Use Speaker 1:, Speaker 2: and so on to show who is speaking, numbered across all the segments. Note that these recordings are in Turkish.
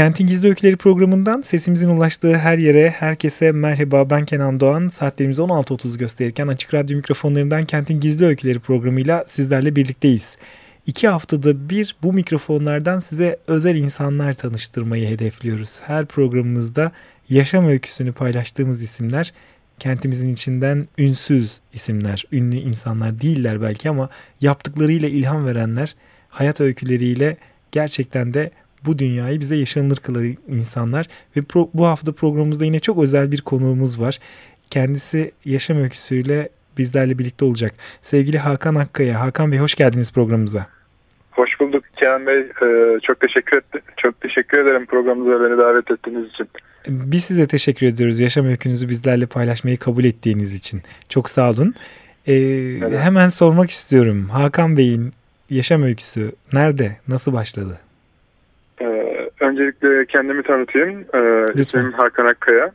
Speaker 1: Kentin Gizli Öyküleri programından sesimizin ulaştığı her yere, herkese merhaba ben Kenan Doğan. Saatlerimiz 16.30 gösterirken Açık Radyo mikrofonlarından Kentin Gizli Öyküleri programıyla sizlerle birlikteyiz. İki haftada bir bu mikrofonlardan size özel insanlar tanıştırmayı hedefliyoruz. Her programımızda yaşam öyküsünü paylaştığımız isimler kentimizin içinden ünsüz isimler, ünlü insanlar değiller belki ama yaptıklarıyla ilham verenler, hayat öyküleriyle gerçekten de bu dünyayı bize yaşanılır kılan insanlar ve pro, bu hafta programımızda yine çok özel bir konuğumuz var. Kendisi yaşam öyküsüyle bizlerle birlikte olacak. Sevgili Hakan Akkaya. Hakan Bey hoş geldiniz programımıza.
Speaker 2: Hoş bulduk Kenan Bey. Ee, çok teşekkür ettim. Çok teşekkür ederim programımıza beni davet ettiğiniz için.
Speaker 1: Biz size teşekkür ediyoruz yaşam öykünüzü bizlerle paylaşmayı kabul ettiğiniz için. Çok sağ olun. Ee, evet. Hemen sormak istiyorum. Hakan Bey'in yaşam öyküsü nerede, nasıl başladı?
Speaker 2: Öncelikle kendimi tanıtayım. Ee, İsmim Hakan Akkaya.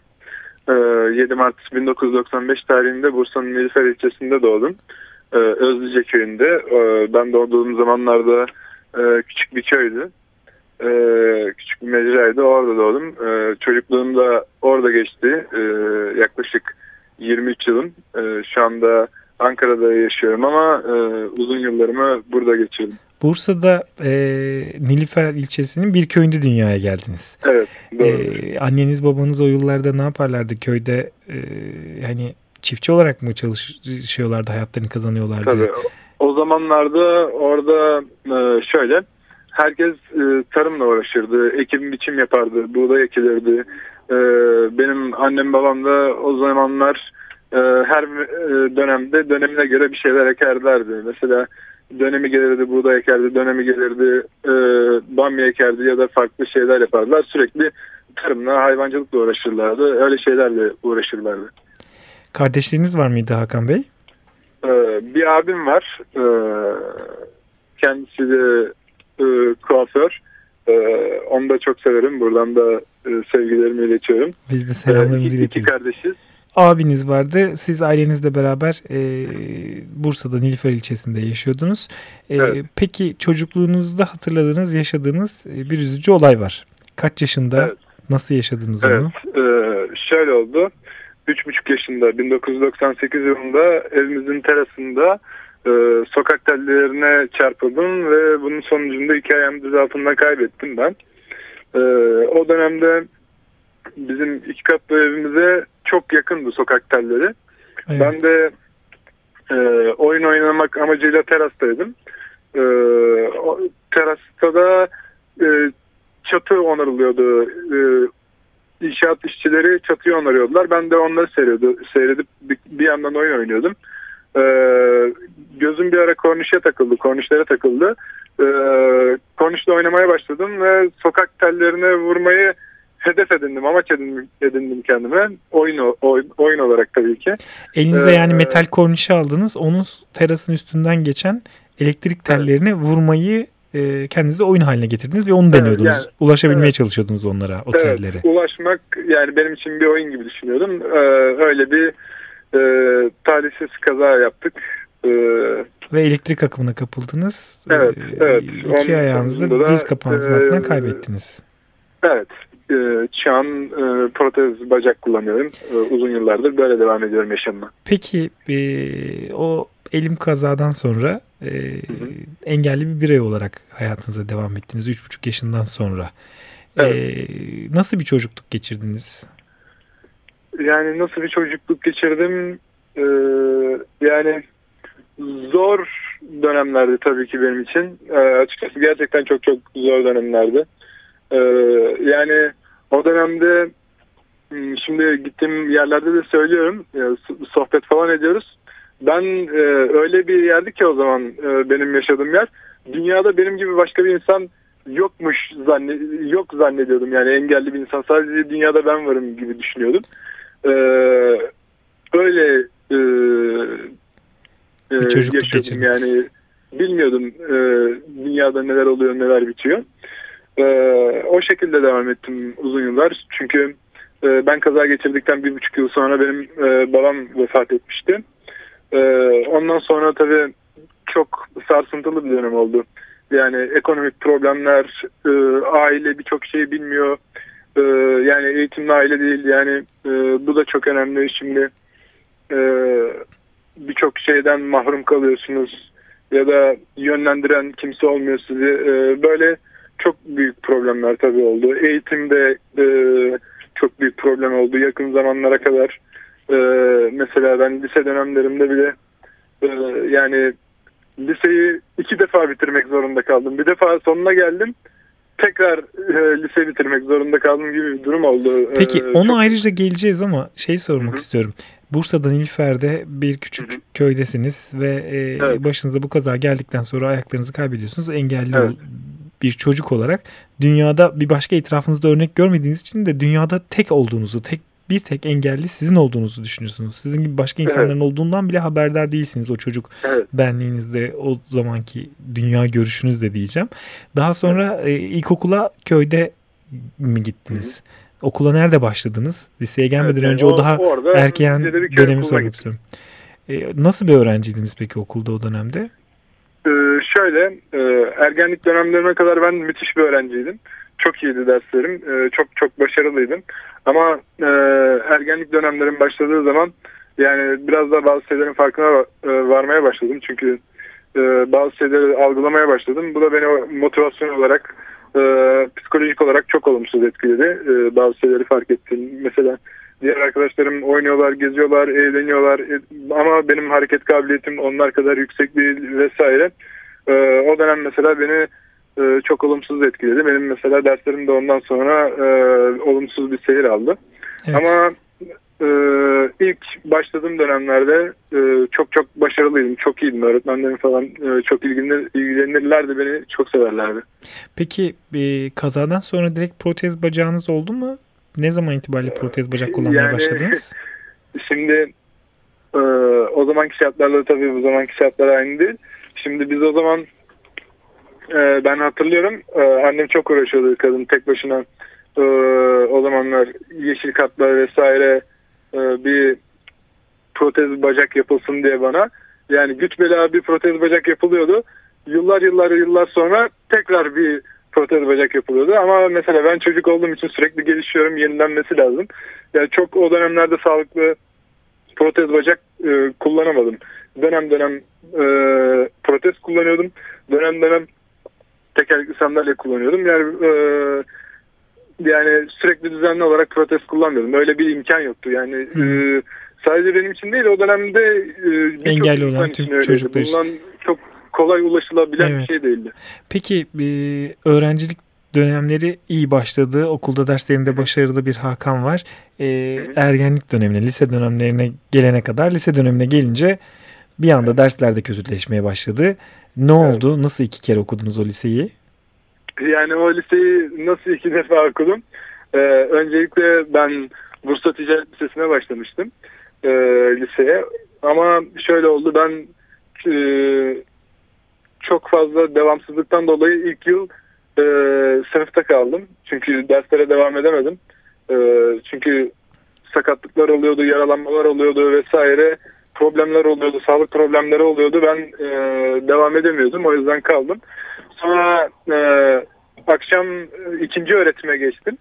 Speaker 2: Ee, 7 Mart 1995 tarihinde Bursa'nın Nilüfer ilçesinde doğdum. Ee, Özlüce köyünde. Ee, ben doğduğum zamanlarda e, küçük bir köydü. Ee, küçük bir mecraydı. Orada doğdum. Ee, çocukluğum da orada geçti. Ee, yaklaşık 23 yılım. Ee, şu anda Ankara'da yaşıyorum ama e, uzun yıllarımı burada geçirdim.
Speaker 1: Bursa'da e, Nilüfer ilçesinin bir köyünde dünyaya geldiniz.
Speaker 2: Evet. Doğru.
Speaker 1: E, anneniz babanız o yıllarda ne yaparlardı köyde? E, hani çiftçi olarak mı çalışıyorlardı, hayatlarını kazanıyorlardı?
Speaker 2: Tabii. O zamanlarda orada e, şöyle herkes e, tarımla uğraşırdı. Ekim biçim yapardı. Buğday ekilirdi. E, benim annem babam da o zamanlar e, her e, dönemde dönemine göre bir şeyler ekerlerdi. Mesela dönemi gelirdi buğday ekerdi, dönemi gelirdi e, bamya ekerdi ya da farklı şeyler yapardılar. Sürekli tarımla, hayvancılıkla uğraşırlardı. Öyle şeylerle uğraşırlardı.
Speaker 1: Kardeşleriniz var mıydı Hakan Bey?
Speaker 2: Ee, bir abim var. Ee, kendisi de e, kuaför. Ee, onu da çok severim. Buradan da e, sevgilerimi iletiyorum.
Speaker 1: Biz de selamlarımızı
Speaker 2: ee,
Speaker 1: iletiyoruz.
Speaker 2: İki kardeşiz
Speaker 1: abiniz vardı. Siz ailenizle beraber e, Bursa'da Nilüfer ilçesinde yaşıyordunuz. E, evet. Peki çocukluğunuzda hatırladığınız, yaşadığınız e, bir üzücü olay var. Kaç yaşında, evet. nasıl yaşadınız
Speaker 2: evet.
Speaker 1: onu?
Speaker 2: Evet, ee, şöyle oldu. 3,5 yaşında 1998 yılında evimizin terasında e, sokak tellerine çarpıldım ve bunun sonucunda iki ayağımı düz altında kaybettim ben. E, o dönemde bizim iki katlı evimize çok yakındı sokak telleri. Evet. Ben de e, oyun oynamak amacıyla terastaydım. E, o, terasta da e, çatı onarılıyordu. E, inşaat işçileri çatıyı onarıyordular. Ben de onları seyredip, seyredip bir, bir yandan oyun oynuyordum. E, gözüm bir ara kornişe takıldı, kornişlere takıldı. E, kornişle oynamaya başladım ve sokak tellerine vurmayı hedef edindim, amaç edindim, edindim kendime. Oyun, oyun, oyun olarak tabii ki.
Speaker 1: Elinize ee, yani metal kornişi aldınız. Onu terasın üstünden geçen elektrik tellerine evet. vurmayı e, kendinize oyun haline getirdiniz ve onu deniyordunuz. Evet, yani, Ulaşabilmeye evet. çalışıyordunuz onlara, o evet, tellere.
Speaker 2: Ulaşmak yani benim için bir oyun gibi düşünüyordum. Ee, öyle bir e, talihsiz kaza yaptık. Ee,
Speaker 1: ve elektrik akımına kapıldınız.
Speaker 2: Evet, ee, evet.
Speaker 1: İki ayağınızda diz kapağınızın e, altından kaybettiniz.
Speaker 2: Evet, e, an e, protez bacak kullanıyorum. E, uzun yıllardır böyle devam ediyorum yaşamıma.
Speaker 1: Peki e, o elim kazadan sonra e, engelli bir birey olarak hayatınıza devam ettiniz. Üç buçuk yaşından sonra. E, evet. E, nasıl bir çocukluk geçirdiniz?
Speaker 2: Yani nasıl bir çocukluk geçirdim? E, yani zor dönemlerdi tabii ki benim için. E, açıkçası gerçekten çok çok zor dönemlerdi. Ee, yani o dönemde hmm, şimdi gittiğim yerlerde de söylüyorum sohbet falan ediyoruz. Ben e, öyle bir yerdi ki o zaman e, benim yaşadığım yer. Dünyada benim gibi başka bir insan yokmuş zanne yok zannediyordum yani engelli bir insan sadece dünyada ben varım gibi düşünüyordum. Ee, öyle e,
Speaker 1: bir çocukluk geçirdim
Speaker 2: yani bilmiyordum e, dünyada neler oluyor neler bitiyor. E, o şekilde devam ettim uzun yıllar çünkü e, ben kaza geçirdikten bir buçuk yıl sonra benim e, babam vefat etmişti. E, ondan sonra tabii çok sarsıntılı bir dönem oldu. Yani ekonomik problemler, e, aile birçok şeyi bilmiyor. E, yani eğitimli aile değil. Yani e, bu da çok önemli. Şimdi e, birçok şeyden mahrum kalıyorsunuz ya da yönlendiren kimse olmuyor sizi. E, böyle çok büyük problemler tabii oldu. Eğitimde e, çok büyük problem oldu yakın zamanlara kadar. E, mesela ben lise dönemlerimde bile e, yani liseyi iki defa bitirmek zorunda kaldım. Bir defa sonuna geldim. Tekrar e, lise bitirmek zorunda kaldım gibi bir durum oldu.
Speaker 1: Peki ee, ona çok... ayrıca geleceğiz ama şey sormak Hı-hı. istiyorum. Bursa'dan İlfer'de bir küçük Hı-hı. köydesiniz ve e, evet. başınıza bu kaza geldikten sonra ayaklarınızı kaybediyorsunuz. Engelli evet. Bir çocuk olarak dünyada bir başka etrafınızda örnek görmediğiniz için de dünyada tek olduğunuzu, tek bir tek engelli sizin olduğunuzu düşünüyorsunuz. Sizin gibi başka insanların evet. olduğundan bile haberdar değilsiniz o çocuk evet. benliğinizde o zamanki dünya görüşünüzde diyeceğim. Daha sonra evet. e, ilkokula köyde mi gittiniz? Hı. Okula nerede başladınız? Liseye gelmeden evet, önce o, o daha erken dönemi sormak istiyorum. E, nasıl bir öğrenciydiniz peki okulda o dönemde?
Speaker 2: Şöyle e, ergenlik dönemlerine kadar ben müthiş bir öğrenciydim. Çok iyiydi derslerim. E, çok çok başarılıydım. Ama e, ergenlik dönemlerim başladığı zaman yani biraz da bazı şeylerin farkına e, varmaya başladım. Çünkü e, bazı şeyleri algılamaya başladım. Bu da beni motivasyon olarak e, psikolojik olarak çok olumsuz etkiledi. E, bazı şeyleri fark ettim. Mesela diğer arkadaşlarım oynuyorlar, geziyorlar, eğleniyorlar e, ama benim hareket kabiliyetim onlar kadar yüksek değil vesaire. E, o dönem mesela beni e, çok olumsuz etkiledi. Benim mesela derslerim de ondan sonra e, olumsuz bir seyir aldı. Evet. Ama e, ilk başladığım dönemlerde e, çok çok başarılıydım. Çok iyiydim. Öğretmenlerim falan e, çok ilgilenir, ilgilenirlerdi. Beni çok severlerdi.
Speaker 1: Peki e, kazadan sonra direkt protez bacağınız oldu mu? Ne zaman itibariyle protez bacak kullanmaya yani, başladınız?
Speaker 2: Şimdi e, o zamanki şartlarla tabii bu zamanki şartlar aynı değil. Şimdi biz o zaman e, ben hatırlıyorum e, annem çok uğraşıyordu kadın tek başına e, o zamanlar yeşil katlar vesaire e, bir protez bacak yapılsın diye bana. Yani güç bela bir protez bacak yapılıyordu. Yıllar yıllar yıllar sonra tekrar bir protez bacak yapılıyordu. Ama mesela ben çocuk olduğum için sürekli gelişiyorum. Yenilenmesi lazım. Yani çok o dönemlerde sağlıklı protez bacak e, kullanamadım. Dönem dönem e, protez kullanıyordum. Dönem dönem tekerlekli sandalye kullanıyordum. Yani e, yani sürekli düzenli olarak protez kullanmıyordum. Öyle bir imkan yoktu. Yani e, sadece benim için değil o dönemde
Speaker 1: e, engelli olan tüm çocuklar için.
Speaker 2: Bundan çok kolay ulaşılabilen evet. bir şey değildi.
Speaker 1: Peki e, öğrencilik dönemleri iyi başladı. Okulda derslerinde başarılı bir Hakan var. E, ergenlik dönemine, lise dönemlerine gelene kadar lise dönemine gelince bir anda derslerde kötüleşmeye başladı. Ne evet. oldu? Nasıl iki kere okudunuz o liseyi?
Speaker 2: Yani o liseyi nasıl iki defa okudum? Ee, öncelikle ben Bursa Ticaret Lisesi'ne başlamıştım e, liseye. Ama şöyle oldu ben e, çok fazla devamsızlıktan dolayı ilk yıl e, sınıfta kaldım. Çünkü derslere devam edemedim. E, çünkü sakatlıklar oluyordu, yaralanmalar oluyordu vesaire problemler oluyordu, sağlık problemleri oluyordu. Ben e, devam edemiyordum. O yüzden kaldım. Sonra e, akşam e, ikinci öğretime geçtim.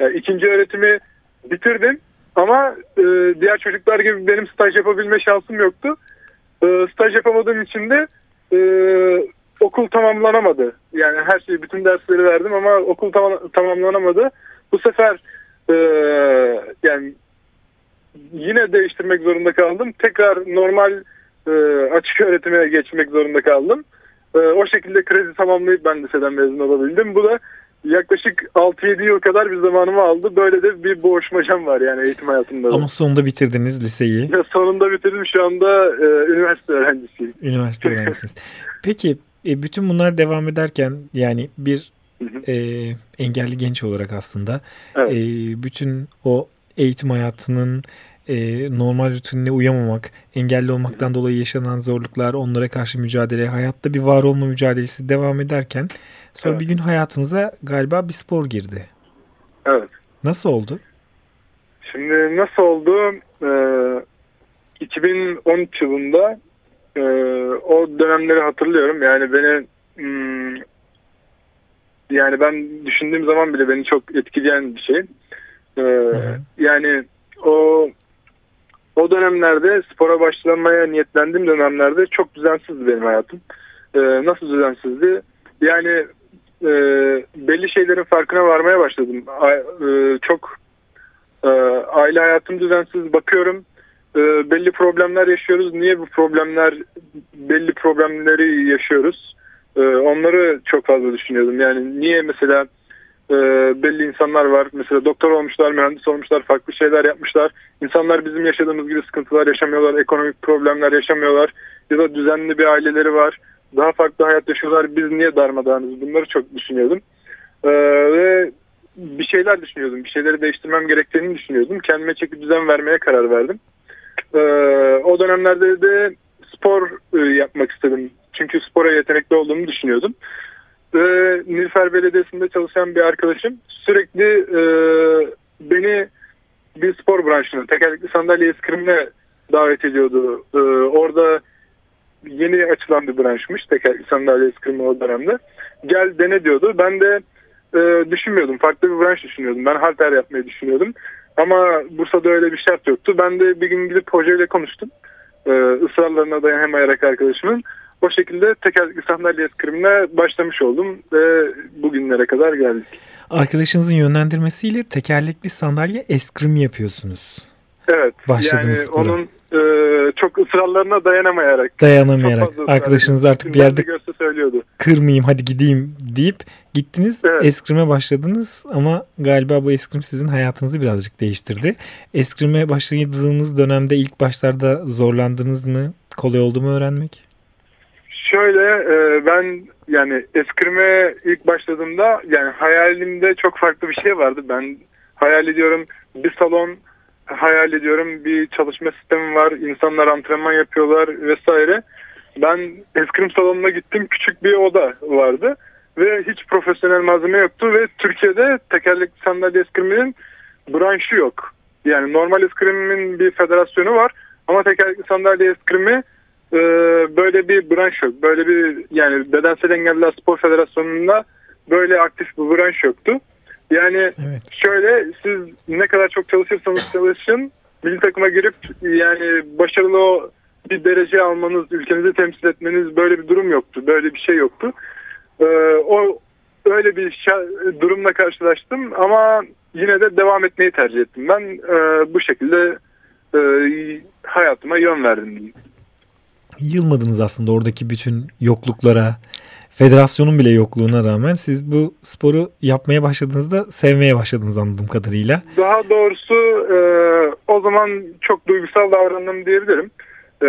Speaker 2: E, ikinci öğretimi bitirdim. Ama e, diğer çocuklar gibi benim staj yapabilme şansım yoktu. E, staj yapamadığım için de e, okul tamamlanamadı. Yani her şeyi, bütün dersleri verdim ama okul tam, tamamlanamadı. Bu sefer e, yani yine değiştirmek zorunda kaldım. Tekrar normal e, açık öğretime geçmek zorunda kaldım. E, o şekilde kredi tamamlayıp ben liseden mezun olabildim. Bu da yaklaşık 6-7 yıl kadar bir zamanımı aldı. Böyle de bir boğuşmacam var yani eğitim hayatımda.
Speaker 1: Ama sonunda bitirdiniz liseyi.
Speaker 2: Ya sonunda bitirdim. Şu anda e, üniversite öğrencisiyim.
Speaker 1: Üniversite öğrencisiniz. Peki e, bütün bunlar devam ederken yani bir e, engelli genç olarak aslında
Speaker 2: Evet.
Speaker 1: e, bütün o eğitim hayatının e, normal rutinine uyamamak, engelli olmaktan dolayı yaşanan zorluklar, onlara karşı mücadele, hayatta bir var olma mücadelesi devam ederken sonra
Speaker 2: Evet.
Speaker 1: bir gün hayatınıza galiba bir spor girdi.
Speaker 2: Evet.
Speaker 1: Nasıl oldu?
Speaker 2: Şimdi nasıl oldu? Ee, 2013 yılında e, o dönemleri hatırlıyorum. Yani beni hmm, yani ben düşündüğüm zaman bile beni çok etkileyen bir şey. Ee, yani o o dönemlerde spora başlamaya niyetlendiğim dönemlerde çok düzensizdi benim hayatım. Ee, nasıl düzensizdi? Yani e, belli şeylerin farkına varmaya başladım. A- e, çok e, aile hayatım düzensiz bakıyorum. E, belli problemler yaşıyoruz. Niye bu problemler belli problemleri yaşıyoruz? E, onları çok fazla düşünüyordum. Yani niye mesela e, belli insanlar var. Mesela doktor olmuşlar, mühendis olmuşlar, farklı şeyler yapmışlar. İnsanlar bizim yaşadığımız gibi sıkıntılar yaşamıyorlar, ekonomik problemler yaşamıyorlar. Ya da düzenli bir aileleri var. Daha farklı hayat yaşıyorlar. Biz niye darmadağınız? Bunları çok düşünüyordum. E, ve bir şeyler düşünüyordum. Bir şeyleri değiştirmem gerektiğini düşünüyordum. Kendime çeki düzen vermeye karar verdim. Ee, o dönemlerde de spor e, yapmak istedim. Çünkü spora yetenekli olduğumu düşünüyordum. Ve Nilüfer Belediyesi'nde çalışan bir arkadaşım sürekli e, beni bir spor branşına, tekerlekli sandalye eskrimine davet ediyordu. E, orada yeni açılan bir branşmış tekerlekli sandalye eskrimi o dönemde. Gel dene diyordu. Ben de e, düşünmüyordum. Farklı bir branş düşünüyordum. Ben halter yapmayı düşünüyordum. Ama Bursa'da öyle bir şart yoktu. Ben de bir gün gidip hocayla konuştum. E, ısrarlarına dayanamayarak arkadaşımın. O şekilde tekerlekli sandalye eskrimine başlamış oldum ve bugünlere kadar geldik.
Speaker 1: Arkadaşınızın yönlendirmesiyle tekerlekli sandalye eskrim yapıyorsunuz.
Speaker 2: Evet.
Speaker 1: Başladınız
Speaker 2: yani
Speaker 1: spora.
Speaker 2: onun e, çok ısrarlarına dayanamayarak.
Speaker 1: Dayanamayarak. Arkadaşınız artık bir yerde
Speaker 2: söylüyordu.
Speaker 1: kırmayayım hadi gideyim deyip gittiniz
Speaker 2: Evet.
Speaker 1: eskrime başladınız ama galiba bu eskrim sizin hayatınızı birazcık değiştirdi. Eskrime başladığınız dönemde ilk başlarda zorlandınız mı? Kolay oldu mu öğrenmek?
Speaker 2: Şöyle e, ben yani eskrime ilk başladığımda yani hayalimde çok farklı bir şey vardı. Ben hayal ediyorum bir salon hayal ediyorum bir çalışma sistemi var. insanlar antrenman yapıyorlar vesaire. Ben eskrim salonuna gittim. Küçük bir oda vardı ve hiç profesyonel malzeme yoktu ve Türkiye'de tekerlekli sandalye eskriminin branşı yok. Yani normal eskrimin bir federasyonu var ama tekerlekli sandalye eskrimi e, böyle bir branş yok. Böyle bir yani bedensel engelliler spor federasyonunda böyle aktif bir branş yoktu. Yani
Speaker 1: Evet.
Speaker 2: şöyle siz ne kadar çok çalışırsanız çalışın milli takıma girip yani başarılı o bir derece almanız, ülkenizi temsil etmeniz böyle bir durum yoktu. Böyle bir şey yoktu. Ee, o öyle bir durumla karşılaştım ama yine de devam etmeyi tercih ettim. Ben e, bu şekilde e, hayatıma yön verdim.
Speaker 1: Yılmadınız aslında oradaki bütün yokluklara, federasyonun bile yokluğuna rağmen siz bu sporu yapmaya başladığınızda sevmeye başladınız anladığım kadarıyla.
Speaker 2: Daha doğrusu e, o zaman çok duygusal davrandım diyebilirim. E,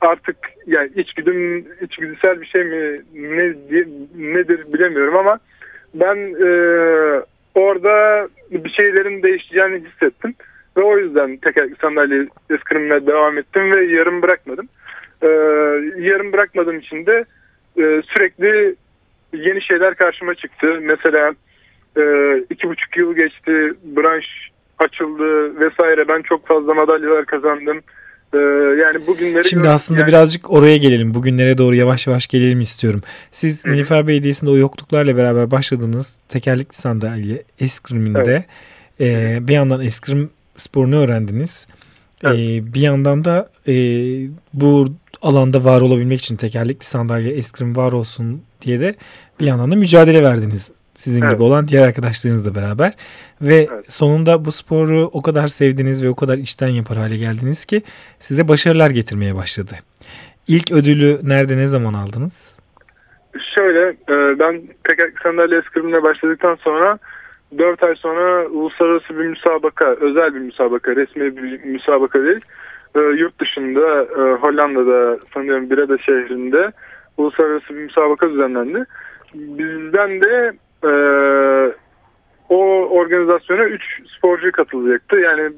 Speaker 2: artık yani içgüdüm içgüdüsel bir şey mi ne di- nedir bilemiyorum ama ben e, orada bir şeylerin değişeceğini hissettim ve o yüzden tekerlekli sandalye eskrimine devam ettim ve yarım bırakmadım. E, yarım bırakmadığım için de e, sürekli yeni şeyler karşıma çıktı. Mesela e, iki buçuk yıl geçti, branş açıldı vesaire. Ben çok fazla madalyalar kazandım. E, yani bugünleri
Speaker 1: Şimdi aslında
Speaker 2: yani-
Speaker 1: birazcık oraya gelelim. Bugünlere doğru yavaş yavaş gelelim istiyorum. Siz
Speaker 2: Hı.
Speaker 1: Nilüfer Belediyesi'nde o yokluklarla beraber başladığınız tekerlekli sandalye eskriminde e, bir yandan eskrim sporunu öğrendiniz. E, bir yandan da e, bu alanda var olabilmek için tekerlekli sandalye eskrim var olsun diye de bir yandan da mücadele verdiniz. Sizin
Speaker 2: Evet.
Speaker 1: gibi olan diğer arkadaşlarınızla beraber. Ve
Speaker 2: Evet.
Speaker 1: sonunda bu sporu o kadar sevdiniz ve o kadar içten yapar hale geldiniz ki size başarılar getirmeye başladı. İlk ödülü nerede ne zaman aldınız?
Speaker 2: Şöyle e, ben tekerlekli sandalye eskrimine başladıktan sonra 4 ay sonra uluslararası bir müsabaka, özel bir müsabaka, resmi bir müsabaka değil. E, yurt dışında e, Hollanda'da sanıyorum Breda şehrinde uluslararası bir müsabaka düzenlendi. Bizden de e, o organizasyona 3 sporcu katılacaktı. Yani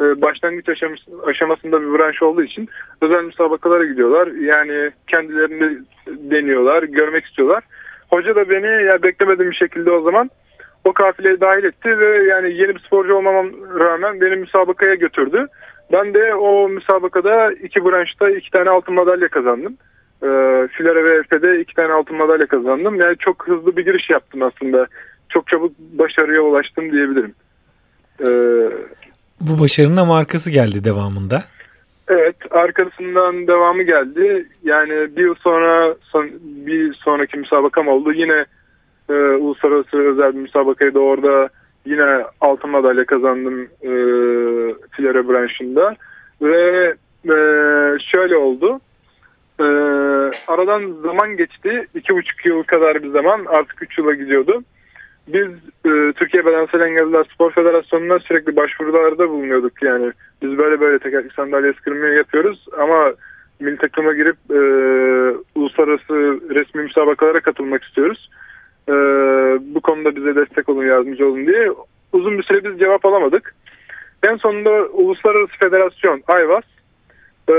Speaker 2: e, başlangıç aşaması, aşamasında bir branş olduğu için özel müsabakalara gidiyorlar. Yani kendilerini deniyorlar, görmek istiyorlar. Hoca da beni ya beklemediğim bir şekilde o zaman o kafileye dahil etti ve yani yeni bir sporcu olmamam rağmen beni müsabakaya götürdü. Ben de o müsabakada iki branşta iki tane altın madalya kazandım. E, Filere ve Efe'de iki tane altın madalya kazandım. Yani çok hızlı bir giriş yaptım aslında. Çok çabuk başarıya ulaştım diyebilirim.
Speaker 1: E, Bu başarının ama arkası geldi devamında.
Speaker 2: Evet, arkasından devamı geldi. Yani bir yıl sonra son, bir sonraki müsabakam oldu. Yine e, uluslararası özel bir müsabakaydı. Orada yine altın madalya kazandım e, filere branşında. Ve e, şöyle oldu. E, aradan zaman geçti. iki buçuk yıl kadar bir zaman. Artık üç yıla gidiyordu. Biz e, Türkiye Bedensel Engelliler Spor Federasyonu'na sürekli başvurularda bulunuyorduk. Yani biz böyle böyle tekerlekli sandalye eskirmeyi yapıyoruz ama milli takıma girip e, uluslararası resmi müsabakalara katılmak istiyoruz. E, bu konuda bize destek olun, yardımcı olun diye uzun bir süre biz cevap alamadık. En sonunda Uluslararası Federasyon, AYVAS, e,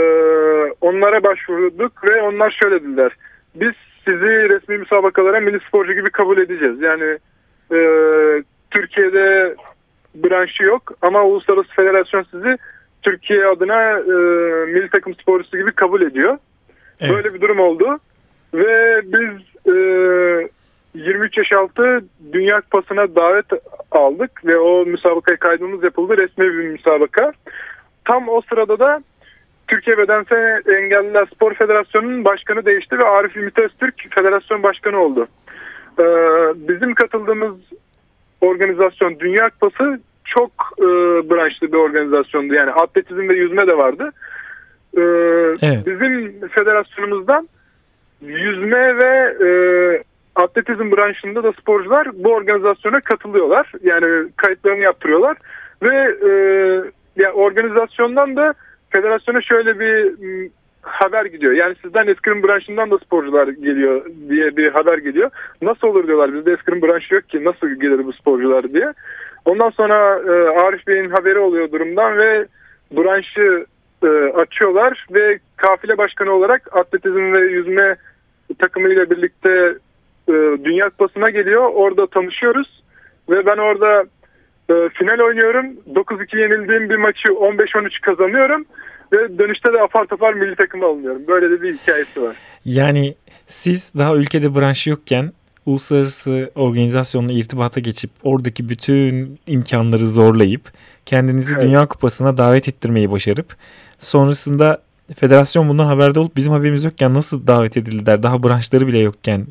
Speaker 2: onlara başvurduk ve onlar şöyle dediler. Biz sizi resmi müsabakalara milli sporcu gibi kabul edeceğiz. Yani e, Türkiye'de branşı yok ama Uluslararası Federasyon sizi Türkiye adına e, milli takım sporcusu gibi kabul ediyor. Evet. Böyle bir durum oldu. Ve biz e, 23 yaş altı Dünya Kupası'na davet aldık ve o müsabakaya kaydımız yapıldı. Resmi bir müsabaka. Tam o sırada da Türkiye Bedensel Engelliler Spor Federasyonu'nun başkanı değişti ve Arif Ümit Öztürk federasyon başkanı oldu. Ee, bizim katıldığımız organizasyon Dünya Kupası çok e, branşlı bir organizasyondu. Yani atletizm ve yüzme de vardı. Ee, evet. Bizim federasyonumuzdan yüzme ve e, atletizm branşında da sporcular bu organizasyona katılıyorlar. Yani kayıtlarını yaptırıyorlar ve e, yani organizasyondan da federasyona şöyle bir haber gidiyor. Yani sizden eskrim branşından da sporcular geliyor diye bir haber geliyor. Nasıl olur diyorlar bizde eskrim branşı yok ki nasıl gelir bu sporcular diye. Ondan sonra e, Arif Bey'in haberi oluyor durumdan ve branşı e, açıyorlar ve kafile başkanı olarak atletizm ve yüzme takımıyla birlikte e, Dünya Kupası'na geliyor. Orada tanışıyoruz ve ben orada e, final oynuyorum. 9-2 yenildiğim bir maçı 15-13 kazanıyorum. Ve dönüşte de apar topar milli takıma alınıyorum. Böyle de bir hikayesi var.
Speaker 1: Yani siz daha ülkede branşı yokken uluslararası organizasyonla irtibata geçip oradaki bütün imkanları zorlayıp kendinizi evet. Dünya Kupası'na davet ettirmeyi başarıp sonrasında federasyon bundan haberde olup bizim haberimiz yokken nasıl davet edildiler daha branşları bile yokken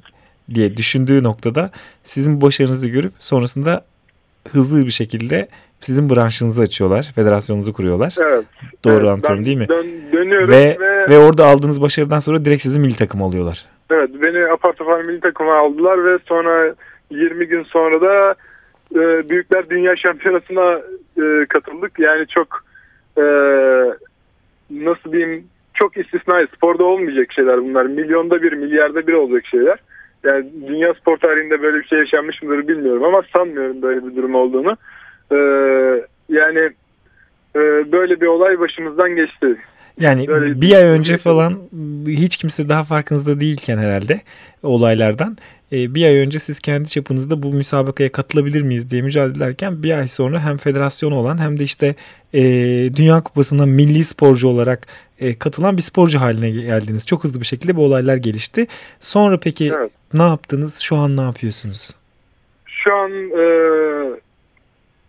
Speaker 1: diye düşündüğü noktada sizin bu başarınızı görüp sonrasında hızlı bir şekilde sizin branşınızı açıyorlar, federasyonunuzu kuruyorlar. Evet. Doğru evet, anlatıyorum değil mi?
Speaker 2: Dön, dönüyorum
Speaker 1: ve, ve ve orada aldığınız başarıdan sonra direkt sizi milli takım alıyorlar.
Speaker 2: Evet, beni apar topar milli takıma aldılar ve sonra 20 gün sonra da e, Büyükler Dünya Şampiyonası'na e, katıldık. Yani çok e, nasıl diyeyim çok istisnai sporda olmayacak şeyler bunlar. Milyonda bir, milyarda bir olacak şeyler. Yani dünya spor tarihinde böyle bir şey yaşanmış mıdır bilmiyorum ama sanmıyorum böyle bir durum olduğunu. Ee, yani e, böyle bir olay başımızdan geçti.
Speaker 1: Yani böyle bir ay önce falan hiç kimse daha farkınızda değilken herhalde olaylardan e, bir ay önce siz kendi çapınızda bu müsabakaya katılabilir miyiz diye mücadele ederken bir ay sonra hem federasyonu olan hem de işte e, Dünya Kupası'na milli sporcu olarak e, katılan bir sporcu haline geldiniz. Çok hızlı bir şekilde bu olaylar gelişti. Sonra peki evet. ne yaptınız? Şu an ne yapıyorsunuz?
Speaker 2: Şu an e,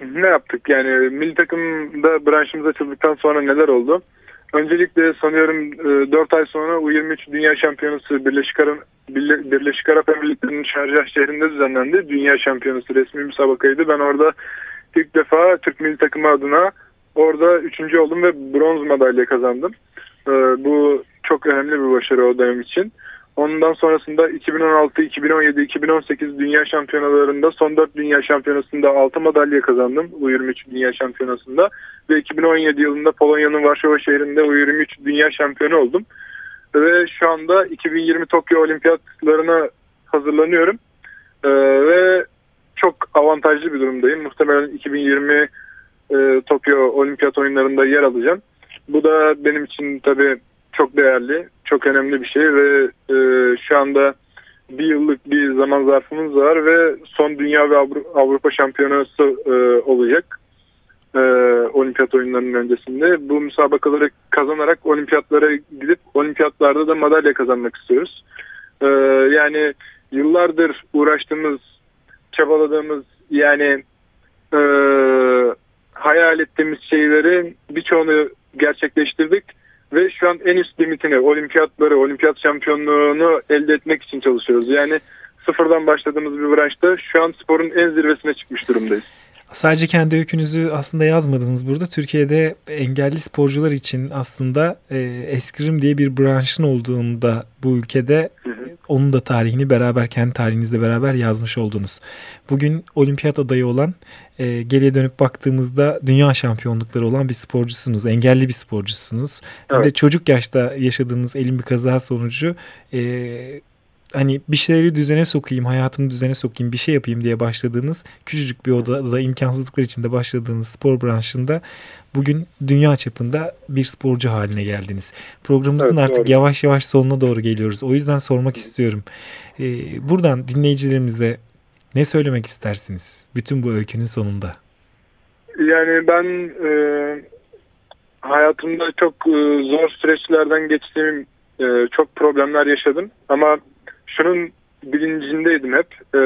Speaker 2: ne yaptık? Yani milli takımda branşımız açıldıktan sonra neler oldu? Öncelikle sanıyorum 4 e, ay sonra U23 Dünya Şampiyonası Birleşik Arap, Birleşik Arap Emirlikleri'nin Şarjah şehrinde düzenlendi. Dünya Şampiyonası resmi müsabakaydı. Ben orada ilk defa Türk milli takımı adına orada üçüncü oldum ve bronz madalya kazandım. E, bu çok önemli bir başarı o dönem için. Ondan sonrasında 2016, 2017, 2018 dünya şampiyonalarında son 4 dünya şampiyonasında 6 madalya kazandım U23 dünya şampiyonasında ve 2017 yılında Polonya'nın Varşova şehrinde U23 dünya şampiyonu oldum. Ve şu anda 2020 Tokyo olimpiyatlarına hazırlanıyorum. Ee, ve çok avantajlı bir durumdayım. Muhtemelen 2020 e, Tokyo Olimpiyat oyunlarında yer alacağım. Bu da benim için tabii çok değerli, çok önemli bir şey ve e, şu anda bir yıllık bir zaman zarfımız var ve son Dünya ve Avrupa Şampiyonası e, olacak e, olimpiyat oyunlarının öncesinde. Bu müsabakaları kazanarak olimpiyatlara gidip olimpiyatlarda da madalya kazanmak istiyoruz. E, yani yıllardır uğraştığımız, çabaladığımız yani e, hayal ettiğimiz şeylerin birçoğunu gerçekleştirdik ve şu an en üst limitini, olimpiyatları, olimpiyat şampiyonluğunu elde etmek için çalışıyoruz. Yani sıfırdan başladığımız bir branşta şu an sporun en zirvesine çıkmış durumdayız.
Speaker 1: Sadece kendi öykünüzü aslında yazmadınız burada. Türkiye'de engelli sporcular için aslında e, eskrim diye bir branşın olduğunda bu ülkede hı hı. Onun da tarihini beraber kendi tarihinizle beraber yazmış oldunuz. Bugün olimpiyat adayı olan e, geriye dönüp baktığımızda dünya şampiyonlukları olan bir sporcusunuz. Engelli bir sporcusunuz. Evet. Hem de çocuk yaşta yaşadığınız elin bir kaza sonucu e, hani bir şeyleri düzene sokayım, hayatımı düzene sokayım, bir şey yapayım diye başladığınız küçücük bir odada imkansızlıklar içinde başladığınız spor branşında bugün dünya çapında bir sporcu haline geldiniz. Programımızın evet, artık doğru. yavaş yavaş sonuna doğru geliyoruz. O yüzden sormak istiyorum. Ee, buradan dinleyicilerimize ne söylemek istersiniz bütün bu öykünün sonunda?
Speaker 2: Yani ben e, hayatımda çok e, zor süreçlerden geçtiğim e, çok problemler yaşadım ama şunun bilincindeydim hep. E,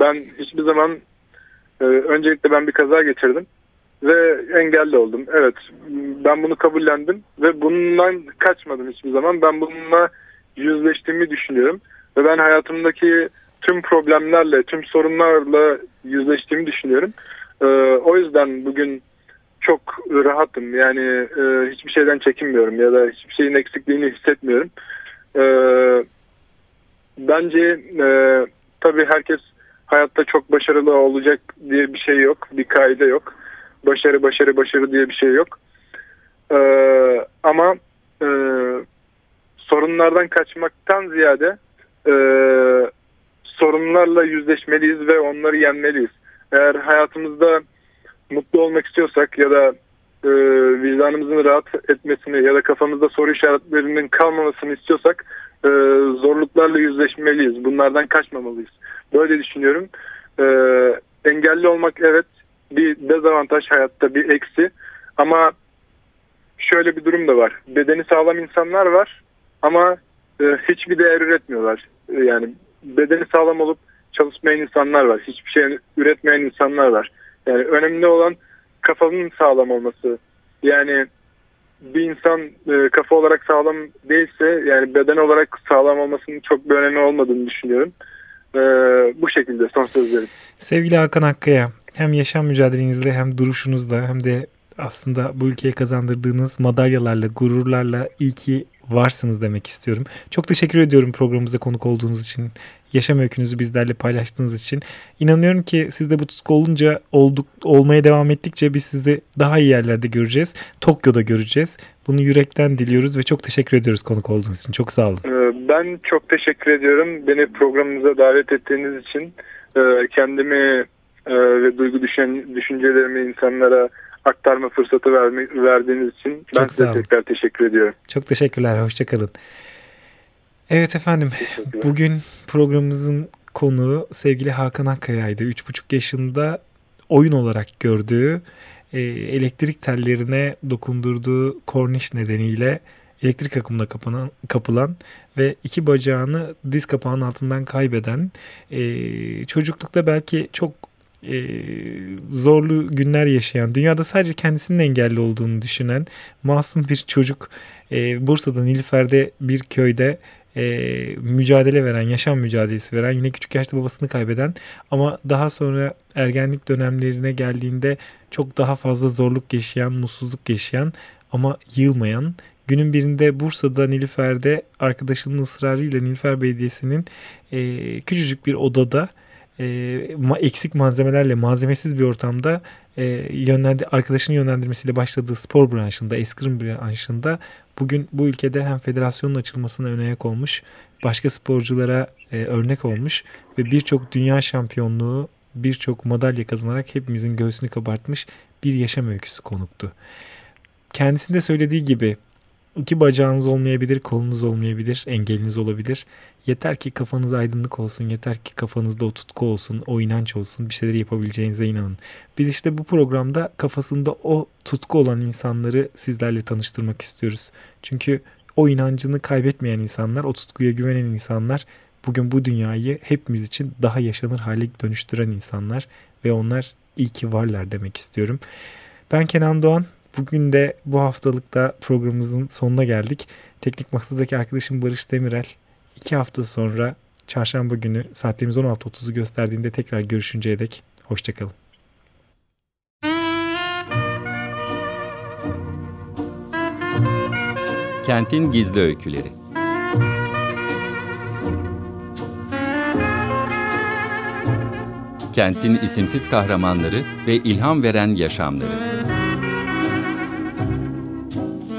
Speaker 2: ben hiçbir zaman e, öncelikle ben bir kaza geçirdim ve engelli oldum. Evet ben bunu kabullendim ve bundan kaçmadım hiçbir zaman. Ben bununla yüzleştiğimi düşünüyorum ve ben hayatımdaki tüm problemlerle, tüm sorunlarla yüzleştiğimi düşünüyorum. Ee, o yüzden bugün çok rahatım. Yani e, hiçbir şeyden çekinmiyorum ya da hiçbir şeyin eksikliğini hissetmiyorum. Ee, bence e, tabii herkes hayatta çok başarılı olacak diye bir şey yok. Bir kaide yok. Başarı başarı başarı diye bir şey yok. Ee, ama e, sorunlardan kaçmaktan ziyade e, sorunlarla yüzleşmeliyiz ve onları yenmeliyiz. Eğer hayatımızda mutlu olmak istiyorsak ya da e, vicdanımızın rahat etmesini ya da kafamızda soru işaretlerinin kalmamasını istiyorsak e, zorluklarla yüzleşmeliyiz. Bunlardan kaçmamalıyız. Böyle düşünüyorum. E, engelli olmak evet bir dezavantaj hayatta bir eksi ama şöyle bir durum da var. Bedeni sağlam insanlar var ama e, hiçbir değer üretmiyorlar. E, yani bedeni sağlam olup çalışmayan insanlar var. Hiçbir şey üretmeyen insanlar var. Yani önemli olan kafanın sağlam olması. Yani bir insan e, kafa olarak sağlam değilse yani beden olarak sağlam olmasının çok bir önemi olmadığını düşünüyorum. E, bu şekilde son sözlerim.
Speaker 1: Sevgili Hakan Hakkaya hem yaşam mücadelenizle hem duruşunuzla hem de aslında bu ülkeye kazandırdığınız madalyalarla, gururlarla iyi ki varsınız demek istiyorum. Çok teşekkür ediyorum programımıza konuk olduğunuz için. Yaşam öykünüzü bizlerle paylaştığınız için. İnanıyorum ki siz de bu tutku olunca olduk, olmaya devam ettikçe biz sizi daha iyi yerlerde göreceğiz. Tokyo'da göreceğiz. Bunu yürekten diliyoruz ve çok teşekkür ediyoruz konuk olduğunuz için. Çok sağ olun.
Speaker 2: Ee, ben çok teşekkür ediyorum. Beni programınıza davet ettiğiniz için e, kendimi e, ve duygu düşen, düşüncelerimi insanlara aktarma fırsatı verme, verdiğiniz için Çok ben size tekrar teşekkür ediyorum.
Speaker 1: Çok teşekkürler. Hoşçakalın. Evet efendim. Bugün programımızın konuğu sevgili Hakan Akkaya'ydı. 3,5 yaşında oyun olarak gördüğü e, elektrik tellerine dokundurduğu korniş nedeniyle elektrik akımına kapanan, kapılan ve iki bacağını diz kapağının altından kaybeden e, çocuklukta belki çok e, zorlu günler yaşayan, dünyada sadece kendisinin engelli olduğunu düşünen masum bir çocuk e, Bursa'da Nilüfer'de bir köyde e, mücadele veren, yaşam mücadelesi veren, yine küçük yaşta babasını kaybeden ama daha sonra ergenlik dönemlerine geldiğinde çok daha fazla zorluk yaşayan, mutsuzluk yaşayan ama yılmayan, günün birinde Bursa'da Nilüfer'de arkadaşının ısrarıyla Nilüfer Belediyesi'nin e, küçücük bir odada e, eksik malzemelerle malzemesiz bir ortamda e, yönlendi, arkadaşının yönlendirmesiyle başladığı spor branşında, eskrim branşında bugün bu ülkede hem federasyonun açılmasına önayak olmuş, başka sporculara e, örnek olmuş ve birçok dünya şampiyonluğu birçok madalya kazanarak hepimizin göğsünü kabartmış bir yaşam öyküsü konuktu. Kendisinde söylediği gibi iki bacağınız olmayabilir, kolunuz olmayabilir, engeliniz olabilir. Yeter ki kafanız aydınlık olsun, yeter ki kafanızda o tutku olsun, o inanç olsun, bir şeyleri yapabileceğinize inanın. Biz işte bu programda kafasında o tutku olan insanları sizlerle tanıştırmak istiyoruz. Çünkü o inancını kaybetmeyen insanlar, o tutkuya güvenen insanlar bugün bu dünyayı hepimiz için daha yaşanır hale dönüştüren insanlar ve onlar iyi ki varlar demek istiyorum. Ben Kenan Doğan. Bugün de bu haftalıkta programımızın sonuna geldik. Teknik Masa'daki arkadaşım Barış Demirel iki hafta sonra çarşamba günü saatlerimiz 16.30'u gösterdiğinde tekrar görüşünceye dek hoşçakalın.
Speaker 3: Kentin Gizli Öyküleri Kentin isimsiz kahramanları ve ilham veren yaşamları.